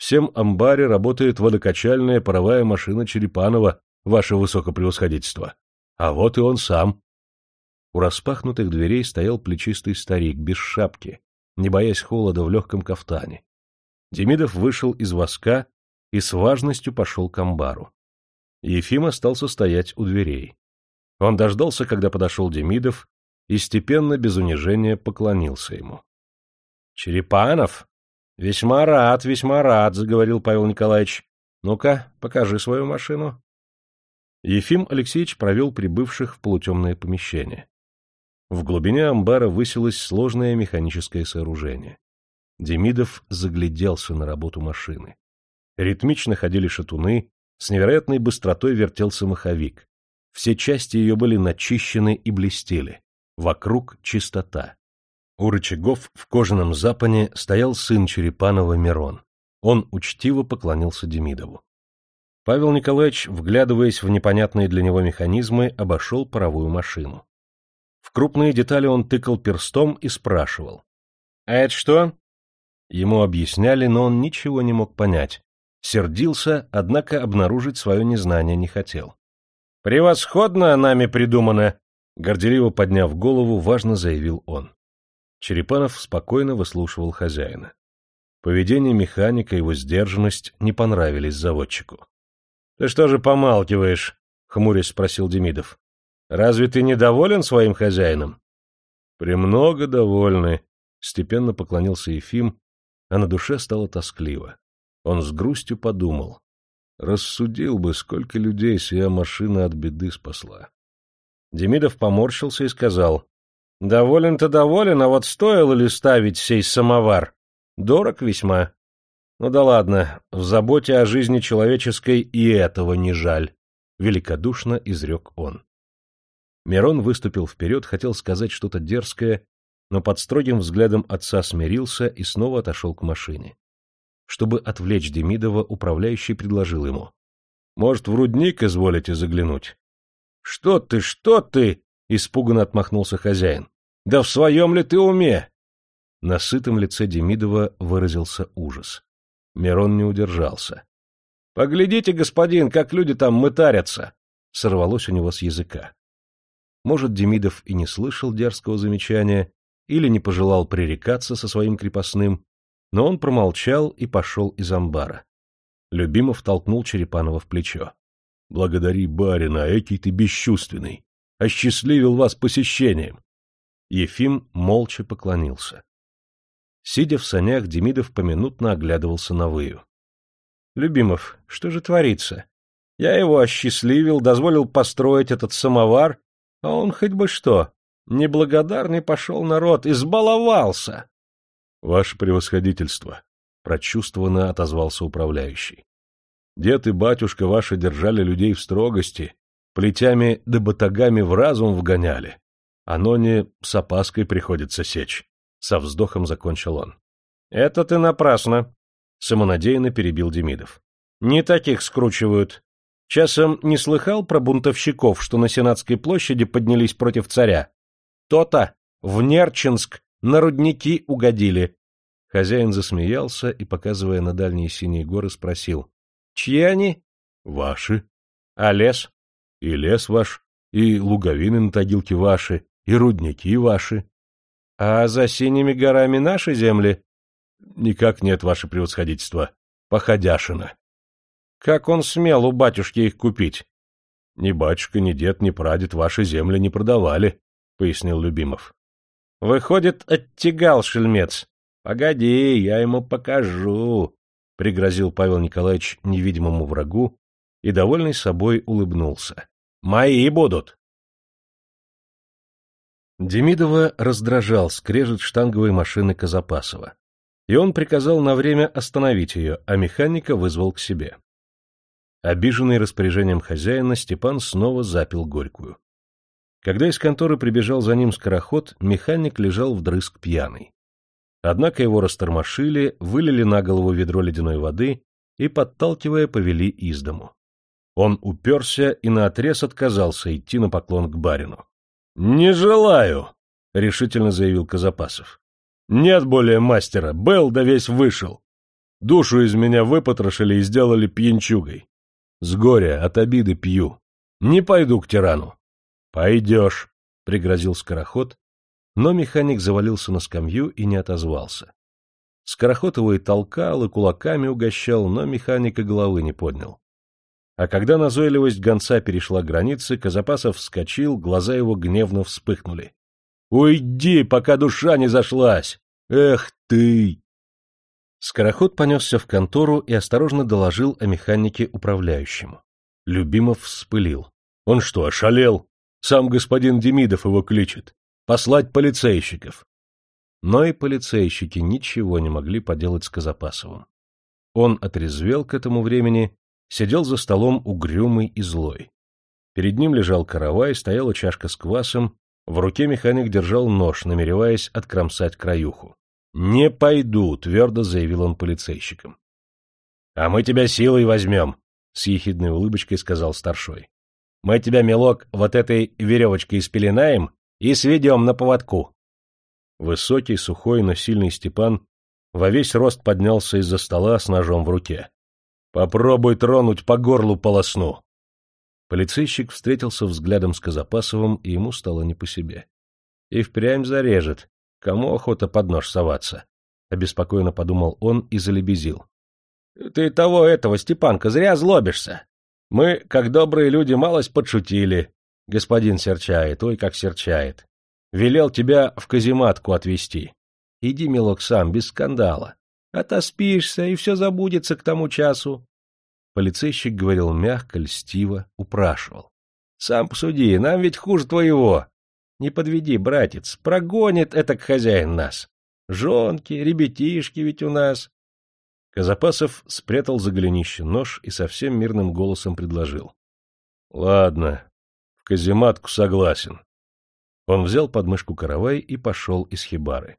Всем амбаре работает водокачальная паровая машина Черепанова, ваше высокопревосходительство. А вот и он сам. У распахнутых дверей стоял плечистый старик, без шапки, не боясь холода в легком кафтане. Демидов вышел из воска и с важностью пошел к амбару. Ефим остался стоять у дверей. Он дождался, когда подошел Демидов, и степенно, без унижения, поклонился ему. — Черепанов? — Весьма рад, весьма рад, — заговорил Павел Николаевич. — Ну-ка, покажи свою машину. Ефим Алексеевич провел прибывших в полутемное помещение. В глубине амбара высилось сложное механическое сооружение. Демидов загляделся на работу машины. Ритмично ходили шатуны, с невероятной быстротой вертелся маховик. Все части ее были начищены и блестели. Вокруг чистота. У рычагов в кожаном запане стоял сын Черепанова Мирон. Он учтиво поклонился Демидову. Павел Николаевич, вглядываясь в непонятные для него механизмы, обошел паровую машину. В крупные детали он тыкал перстом и спрашивал. — А это что? Ему объясняли, но он ничего не мог понять. Сердился, однако обнаружить свое незнание не хотел. — Превосходно нами придумано! — горделиво подняв голову, важно заявил он. Черепанов спокойно выслушивал хозяина. Поведение механика и его сдержанность не понравились заводчику. — Ты что же помалкиваешь? — хмурясь спросил Демидов. — Разве ты недоволен своим хозяином? — Премного довольны, Степенно поклонился Ефим, а на душе стало тоскливо. Он с грустью подумал. Рассудил бы, сколько людей сия машина от беды спасла. Демидов поморщился и сказал. — Доволен-то доволен, а вот стоило ли ставить сей самовар? Дорог весьма. Ну да ладно, в заботе о жизни человеческой и этого не жаль, — великодушно изрек он. Мирон выступил вперед, хотел сказать что-то дерзкое, но под строгим взглядом отца смирился и снова отошел к машине. Чтобы отвлечь Демидова, управляющий предложил ему. — Может, в рудник изволите заглянуть? — Что ты, что ты? — испуганно отмахнулся хозяин. — Да в своем ли ты уме? На сытом лице Демидова выразился ужас. Мирон не удержался. — Поглядите, господин, как люди там мытарятся! — сорвалось у него с языка. Может, Демидов и не слышал дерзкого замечания, или не пожелал пререкаться со своим крепостным, но он промолчал и пошел из амбара. Любимов толкнул Черепанова в плечо. — Благодари барина, экий ты бесчувственный. Осчастливил вас посещением. Ефим молча поклонился. Сидя в санях, Демидов поминутно оглядывался на выю. — Любимов, что же творится? Я его осчастливил, дозволил построить этот самовар, а он хоть бы что. Неблагодарный пошел народ, избаловался. — Ваше превосходительство, — прочувствованно отозвался управляющий. Дед и батюшка ваши держали людей в строгости, плетями да батагами в разум вгоняли. Оно не с опаской приходится сечь. Со вздохом закончил он. — Это ты напрасно, — самонадеянно перебил Демидов. — Не таких скручивают. Часом не слыхал про бунтовщиков, что на Сенатской площади поднялись против царя? То-то, в Нерчинск на рудники угодили. Хозяин засмеялся и, показывая на дальние синие горы, спросил. — Чьи они? — Ваши. — А лес? — И лес ваш, и луговины на тагилке ваши, и рудники ваши. — А за синими горами наши земли? — Никак нет, ваше превосходительство. Походяшина. — Как он смел у батюшки их купить? — Ни батюшка, ни дед, ни прадед ваши земли не продавали, — пояснил Любимов. — Выходит, оттягал шельмец. — Погоди, я ему покажу, — пригрозил Павел Николаевич невидимому врагу и, довольный собой, улыбнулся. — Мои будут. Демидова раздражал скрежет штанговой машины Казапасова, и он приказал на время остановить ее, а механика вызвал к себе. Обиженный распоряжением хозяина, Степан снова запил горькую. Когда из конторы прибежал за ним скороход, механик лежал вдрызг пьяный. Однако его растормошили, вылили на голову ведро ледяной воды и, подталкивая, повели из дому. Он уперся и наотрез отказался идти на поклон к барину. — Не желаю, — решительно заявил Казапасов. — Нет более мастера, был да весь вышел. Душу из меня выпотрошили и сделали пьянчугой. С горя, от обиды пью. Не пойду к тирану. — Пойдешь, — пригрозил скороход, но механик завалился на скамью и не отозвался. Скороход его и толкал, и кулаками угощал, но механика головы не поднял. А когда назойливость гонца перешла границы, Казапасов вскочил, глаза его гневно вспыхнули. — Уйди, пока душа не зашлась! Эх ты! Скороход понесся в контору и осторожно доложил о механике управляющему. Любимов вспылил. — Он что, ошалел? Сам господин Демидов его кличет. Послать полицейщиков. Но и полицейщики ничего не могли поделать с Казапасовым. Он отрезвел к этому времени, сидел за столом угрюмый и злой. Перед ним лежал каравай, стояла чашка с квасом, в руке механик держал нож, намереваясь откромсать краюху. — Не пойду, — твердо заявил он полицейщикам. — А мы тебя силой возьмем, — с ехидной улыбочкой сказал старшой. Мы тебя, милок, вот этой веревочкой спеленаем и сведем на поводку. Высокий, сухой, но сильный Степан во весь рост поднялся из-за стола с ножом в руке. — Попробуй тронуть по горлу полосну. Полицейщик встретился взглядом с Казапасовым, и ему стало не по себе. И впрямь зарежет. Кому охота под нож соваться? Обеспокоенно подумал он и залебезил. — Ты того этого, Степанка, зря злобишься. Мы, как добрые люди, малость подшутили. Господин серчает, ой, как серчает. Велел тебя в казематку отвезти. Иди, милок, сам, без скандала. Отоспишься, и все забудется к тому часу. Полицейщик говорил мягко, льстиво, упрашивал. — Сам посуди, нам ведь хуже твоего. Не подведи, братец, прогонит этот хозяин нас. Жонки, ребятишки ведь у нас. Казапасов спрятал за голенище нож и совсем мирным голосом предложил. — Ладно, в казематку согласен. Он взял подмышку каравай и пошел из хибары.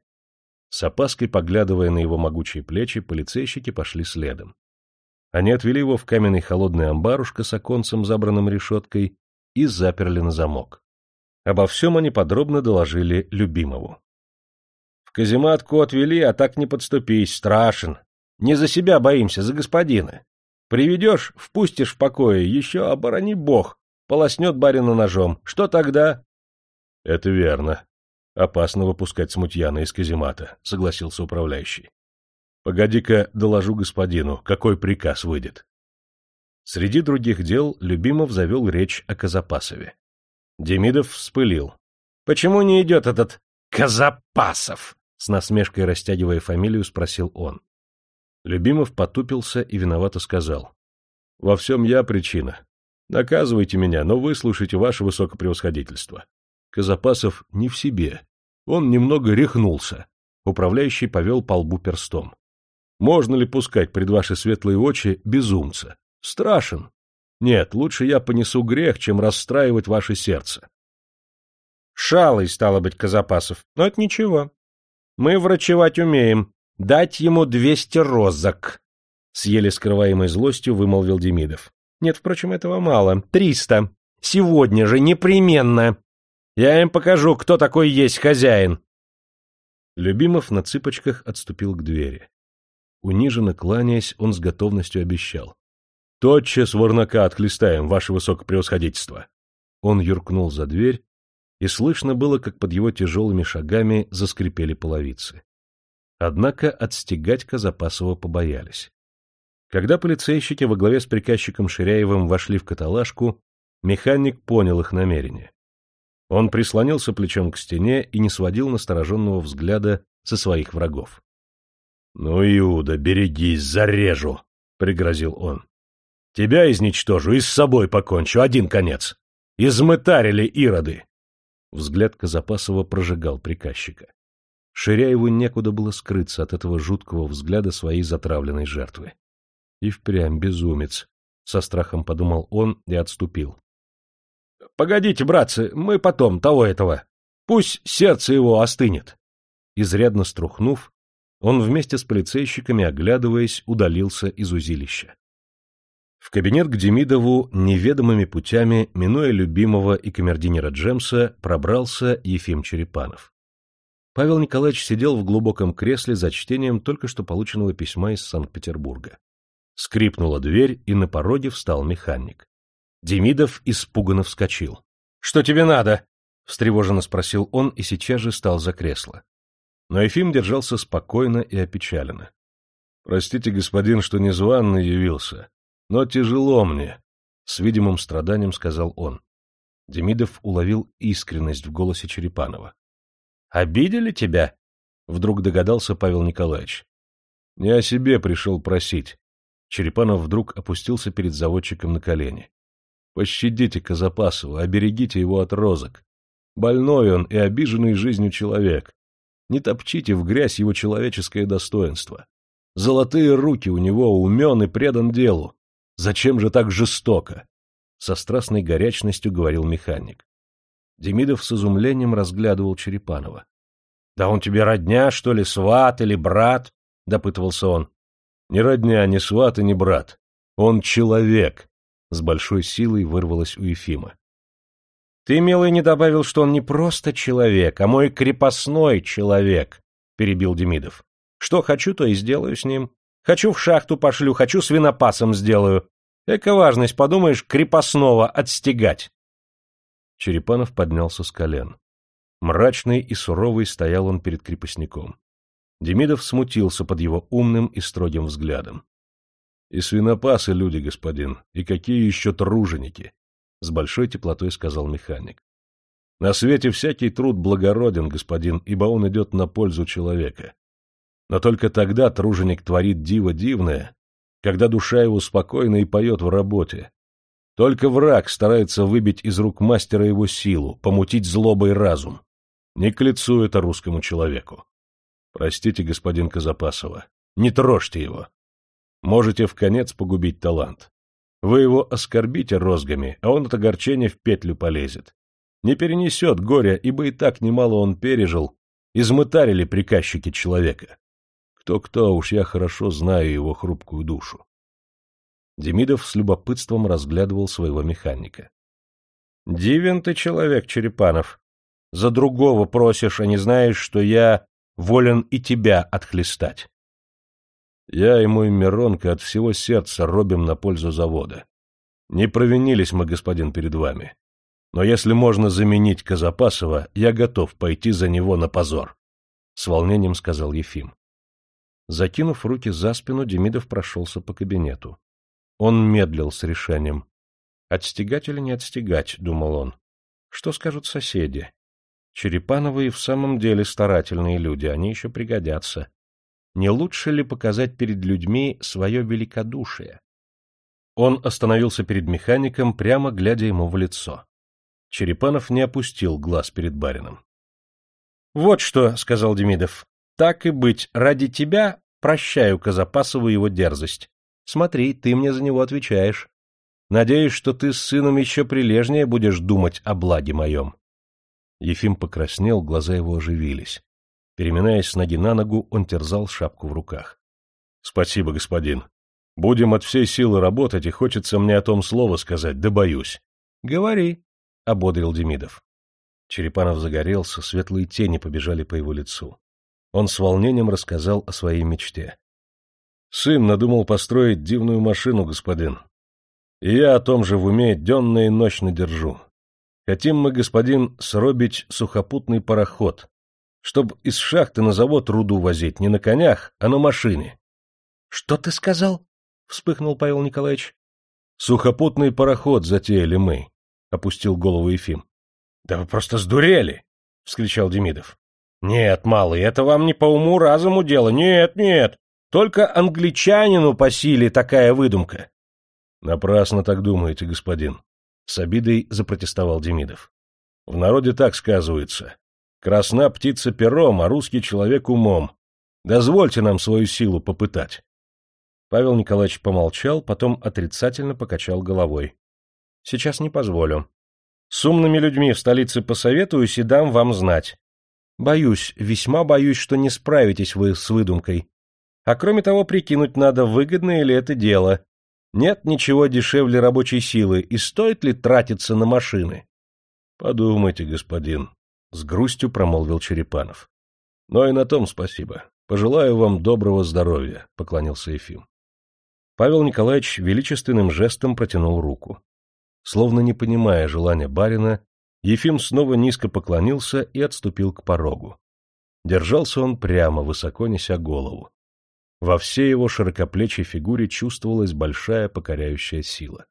С опаской поглядывая на его могучие плечи, полицейщики пошли следом. Они отвели его в каменный холодный амбарушка с оконцем, забранным решеткой, и заперли на замок. Обо всем они подробно доложили любимому. — В казематку отвели, а так не подступись, страшен. Не за себя боимся, за господина. Приведешь, впустишь в покое, еще оборони бог, полоснет барина ножом. Что тогда? — Это верно. Опасно выпускать смутьяна из каземата, — согласился управляющий. — Погоди-ка, доложу господину, какой приказ выйдет. Среди других дел Любимов завел речь о Казапасове. Демидов вспылил. — Почему не идет этот Казапасов? — с насмешкой растягивая фамилию, спросил он. Любимов потупился и виновато сказал. — Во всем я причина. Наказывайте меня, но выслушайте ваше высокопревосходительство. Казапасов не в себе. Он немного рехнулся. Управляющий повел по лбу перстом. Можно ли пускать пред ваши светлые очи безумца? Страшен. Нет, лучше я понесу грех, чем расстраивать ваше сердце. Шалый, стало быть, Казапасов. Но это ничего. Мы врачевать умеем. Дать ему двести розок. С еле скрываемой злостью вымолвил Демидов. Нет, впрочем, этого мало. Триста. Сегодня же, непременно. Я им покажу, кто такой есть хозяин. Любимов на цыпочках отступил к двери. Униженно кланяясь, он с готовностью обещал. — Тотчас ворнака отхлестаем, ваше высокопревосходительство. Он юркнул за дверь, и слышно было, как под его тяжелыми шагами заскрипели половицы. Однако отстегать Казапасова побоялись. Когда полицейщики во главе с приказчиком Ширяевым вошли в каталажку, механик понял их намерение. Он прислонился плечом к стене и не сводил настороженного взгляда со своих врагов. — Ну, Иуда, берегись, зарежу! — пригрозил он. — Тебя изничтожу и с собой покончу, один конец. Измытарили ироды! Взгляд Казапасова прожигал приказчика. Ширяеву некуда было скрыться от этого жуткого взгляда своей затравленной жертвы. И впрямь безумец, — со страхом подумал он и отступил. — Погодите, братцы, мы потом того этого. Пусть сердце его остынет. Изрядно струхнув, он вместе с полицейщиками, оглядываясь, удалился из узилища. В кабинет к Демидову неведомыми путями, минуя любимого и камердинера Джемса, пробрался Ефим Черепанов. Павел Николаевич сидел в глубоком кресле за чтением только что полученного письма из Санкт-Петербурга. Скрипнула дверь, и на пороге встал механик. Демидов испуганно вскочил. — Что тебе надо? — встревоженно спросил он и сейчас же стал за кресло. Но Ефим держался спокойно и опечаленно. — Простите, господин, что незваный явился, но тяжело мне, — с видимым страданием сказал он. Демидов уловил искренность в голосе Черепанова. — Обидели тебя? — вдруг догадался Павел Николаевич. — Не о себе пришел просить. Черепанов вдруг опустился перед заводчиком на колени. Пощадите Казапасова, оберегите его от розок. Больной он и обиженный жизнью человек. Не топчите в грязь его человеческое достоинство. Золотые руки у него, умен и предан делу. Зачем же так жестоко? Со страстной горячностью говорил механик. Демидов с изумлением разглядывал Черепанова. — Да он тебе родня, что ли, сват или брат? — допытывался он. — Ни родня, ни сват и ни брат. Он человек, с большой силой вырвалось у Ефима. — Ты, милый, не добавил, что он не просто человек, а мой крепостной человек, — перебил Демидов. — Что хочу, то и сделаю с ним. Хочу в шахту пошлю, хочу свинопасом сделаю. Эка важность, подумаешь, крепостного отстегать. Черепанов поднялся с колен. Мрачный и суровый стоял он перед крепостником. Демидов смутился под его умным и строгим взглядом. И свинопасы люди, господин, и какие еще труженики, — с большой теплотой сказал механик. На свете всякий труд благороден, господин, ибо он идет на пользу человека. Но только тогда труженик творит диво дивное, когда душа его спокойна и поет в работе. Только враг старается выбить из рук мастера его силу, помутить злобой разум. Не к лицу это русскому человеку. Простите, господин Казапасова, не трожьте его. Можете в конец погубить талант. Вы его оскорбите розгами, а он от огорчения в петлю полезет не перенесет горя, ибо и так немало он пережил, измытарили приказчики человека. Кто-кто, уж я хорошо знаю его хрупкую душу. Демидов с любопытством разглядывал своего механика. — Дивен ты человек, Черепанов. За другого просишь, а не знаешь, что я волен и тебя отхлестать. Я и мой Миронка от всего сердца робим на пользу завода. Не провинились мы, господин, перед вами. Но если можно заменить Казапасова, я готов пойти за него на позор, — с волнением сказал Ефим. Закинув руки за спину, Демидов прошелся по кабинету. Он медлил с решением. «Отстегать или не отстегать?» — думал он. «Что скажут соседи? Черепановы и в самом деле старательные люди, они еще пригодятся. Не лучше ли показать перед людьми свое великодушие?» Он остановился перед механиком, прямо глядя ему в лицо. Черепанов не опустил глаз перед барином. — Вот что, — сказал Демидов, — так и быть, ради тебя прощаю Казапасову его дерзость. Смотри, ты мне за него отвечаешь. Надеюсь, что ты с сыном еще прилежнее будешь думать о благе моем. Ефим покраснел, глаза его оживились. Переминаясь с ноги на ногу, он терзал шапку в руках. — Спасибо, господин. Будем от всей силы работать, и хочется мне о том слово сказать, да боюсь. — Говори. — ободрил Демидов. Черепанов загорелся, светлые тени побежали по его лицу. Он с волнением рассказал о своей мечте. «Сын надумал построить дивную машину, господин. И я о том же в уме денно и ночно держу. Хотим мы, господин, сробить сухопутный пароход, чтоб из шахты на завод руду возить не на конях, а на машине». «Что ты сказал?» — вспыхнул Павел Николаевич. «Сухопутный пароход затеяли мы опустил голову Ефим. — Да вы просто сдурели! — вскричал Демидов. — Нет, малый, это вам не по уму разуму дело. Нет, нет. Только англичанину по силе такая выдумка. — Напрасно так думаете, господин. С обидой запротестовал Демидов. — В народе так сказывается. Красна птица пером, а русский человек умом. Дозвольте нам свою силу попытать. Павел Николаевич помолчал, потом отрицательно покачал головой. Сейчас не позволю. С умными людьми в столице посоветуюсь и дам вам знать. Боюсь, весьма боюсь, что не справитесь вы с выдумкой. А кроме того, прикинуть надо, выгодное ли это дело. Нет ничего дешевле рабочей силы, и стоит ли тратиться на машины? — Подумайте, господин, — с грустью промолвил Черепанов. — Но и на том спасибо. Пожелаю вам доброго здоровья, — поклонился Ефим. Павел Николаевич величественным жестом протянул руку. Словно не понимая желания барина, Ефим снова низко поклонился и отступил к порогу. Держался он прямо, высоко неся голову. Во всей его широкоплечей фигуре чувствовалась большая покоряющая сила.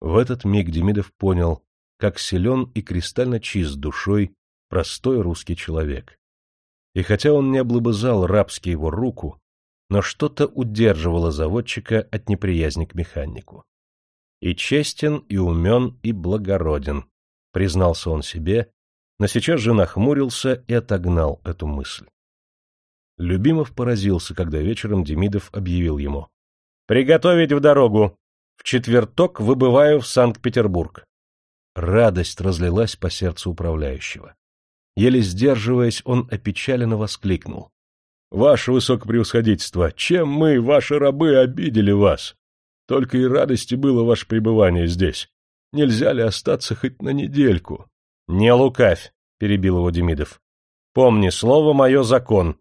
В этот миг Демидов понял, как силен и кристально чист душой простой русский человек. И хотя он не облобызал рабски его руку, но что-то удерживало заводчика от неприязни к механику. И честен, и умен, и благороден, признался он себе, но сейчас же нахмурился и отогнал эту мысль. Любимов поразился, когда вечером Демидов объявил ему. — Приготовить в дорогу! В четверток выбываю в Санкт-Петербург. Радость разлилась по сердцу управляющего. Еле сдерживаясь, он опечаленно воскликнул. — Ваше высокопревосходительство, чем мы, ваши рабы, обидели вас? Только и радости было ваше пребывание здесь. Нельзя ли остаться хоть на недельку? — Не лукавь, — перебил его Демидов. — Помни, слово мое закон.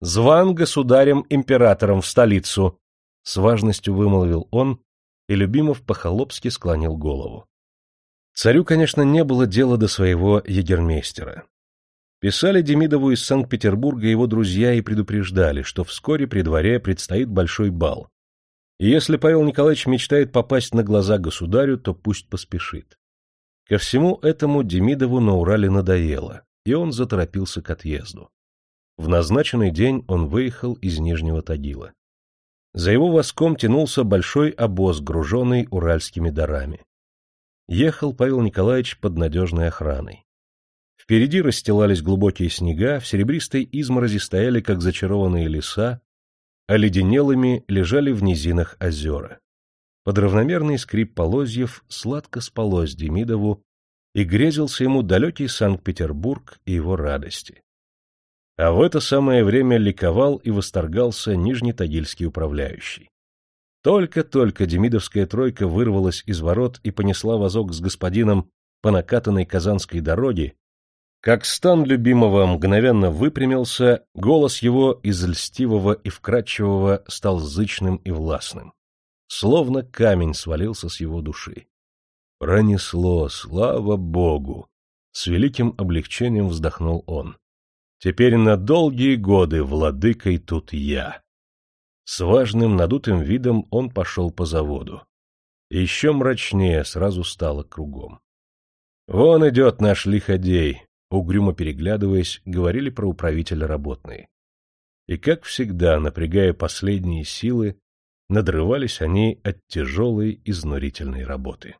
Зван государем-императором в столицу. С важностью вымолвил он, и Любимов по-холопски склонил голову. Царю, конечно, не было дела до своего егермейстера. Писали Демидову из Санкт-Петербурга его друзья и предупреждали, что вскоре при дворе предстоит большой бал, и если Павел Николаевич мечтает попасть на глаза государю, то пусть поспешит. Ко всему этому Демидову на Урале надоело, и он заторопился к отъезду. В назначенный день он выехал из Нижнего Тагила. За его воском тянулся большой обоз, груженный уральскими дарами. Ехал Павел Николаевич под надежной охраной. Впереди расстилались глубокие снега, в серебристой изморози стояли, как зачарованные леса, а леденелыми лежали в низинах озера. Под равномерный скрип полозьев сладко спалось Демидову, и грезился ему далекий Санкт-Петербург и его радости. А в это самое время ликовал и восторгался Нижнетагильский управляющий. Только-только Демидовская тройка вырвалась из ворот и понесла вазок с господином по накатанной казанской дороге, как стан любимого мгновенно выпрямился, голос его из льстивого и вкрадчивого стал зычным и властным. Словно камень свалился с его души. Пронесло, слава богу! С великим облегчением вздохнул он. Теперь на долгие годы владыкой тут я. С важным надутым видом он пошел по заводу. Еще мрачнее сразу стало кругом. Вон идет наш лиходей, угрюмо переглядываясь, говорили про управителя работные. И, как всегда, напрягая последние силы, надрывались они от тяжелой изнурительной работы.